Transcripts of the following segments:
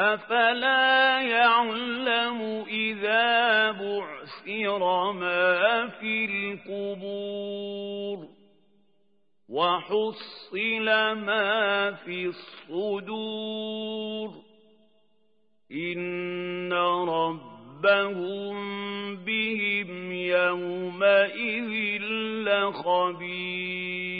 أفلا يعلم إذا بعثر ما في القبور وحصل ما في الصدور إن ربهم بهم يومئذ لخبير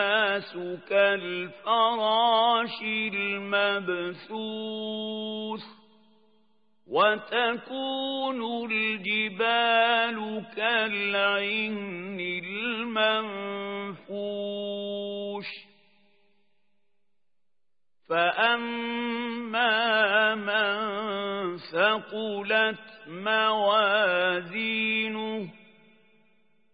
الناس كالفراش المبثوث وتكون الجبال كالعهن المنفوش فأما من ثقلت موازينه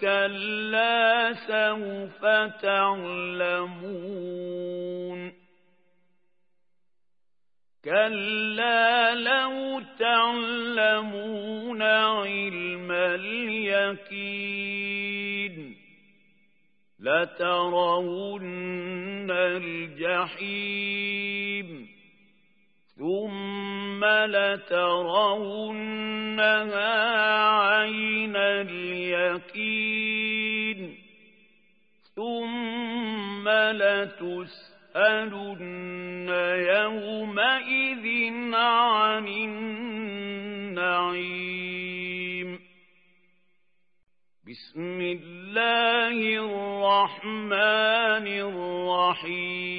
كلا سوف تعلمون. كلا لو تعلمون علم اليقين. لترون الجحيم. ثم لترونها عين اليقين ثم لتسألن يومئذ عن النعيم. بسم الله الرحمن الرحيم.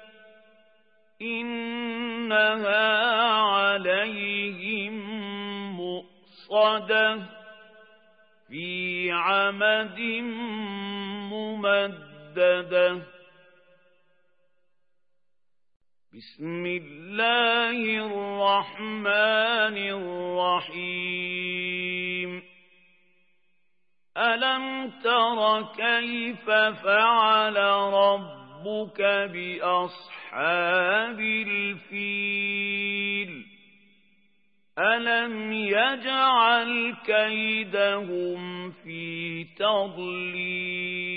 إنها عليهم مؤصدة في عمد ممددة. بسم الله الرحمن الرحيم. ألم تر كيف فعل ربك بأصحاب الفيل ألم يجعل كيدهم في تضليل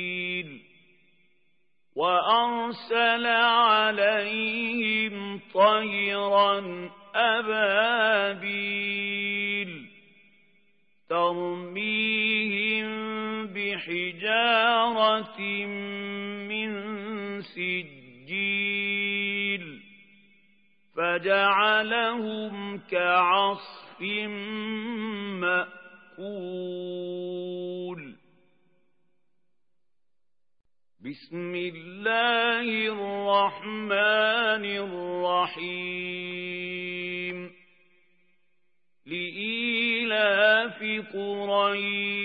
وأرسل عليهم طيرا أبابيل ترميهم بحجارة من سجيل فجعلهم كعصف مأكول. بسم الله الرحمن الرحيم. لإيلاف قريش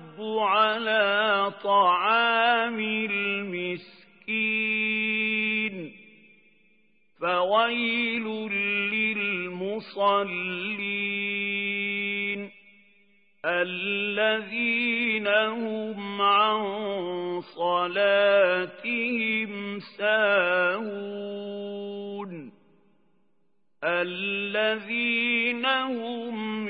على طعام المسكين فويل للمصلين الذين هم عن صلاتهم ساهون الذين هم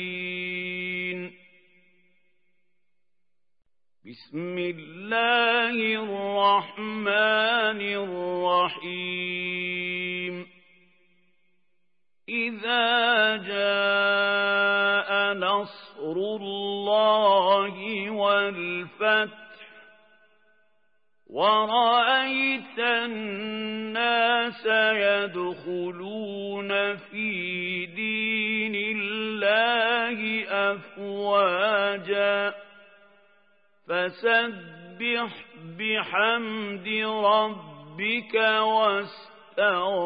بسم الله الرحمن الرحيم. إذا جاء نصر الله والفتح ورأيت الناس يدخلون في دين الله أفواجا فسبح بحمد ربك واستغفره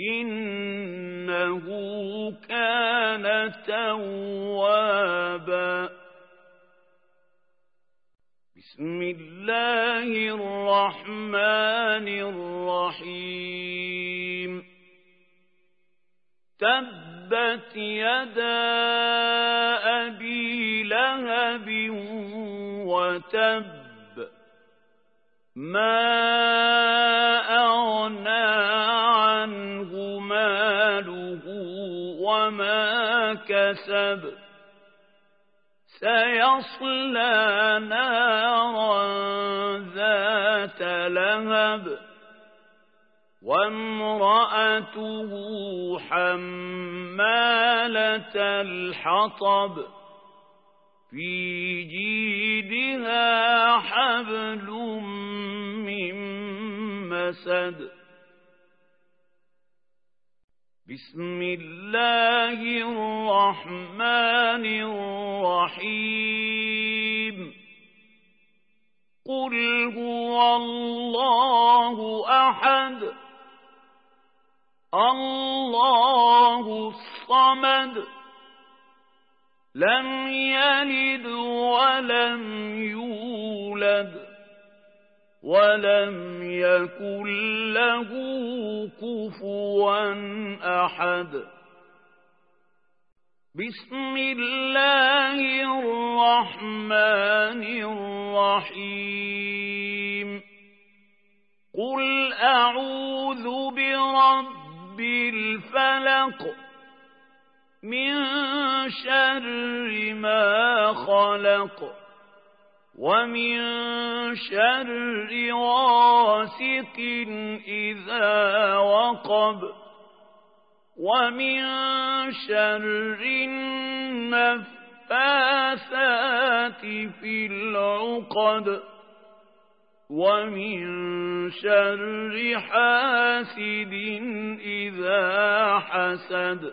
إنه كان توابا. بسم الله الرحمن الرحيم. تبت يدا لهب وتب. ما أغنى عنه ماله وما كسب. سيصلى نارا ذات لهب. وامرأته حمالة الحطب. في جيدها حبل من مسد. بسم الله الرحمن الرحيم. قل هو الله أحد. الله الصمد. لم يلد ولم يولد ولم يكن له كفوا أحد. بسم الله الرحمن الرحيم. قل أعوذ برب الفلق من شر ما خلق ومن شر غاسق إذا وقب ومن شر النفاثات في العقد ومن شر حاسد إذا حسد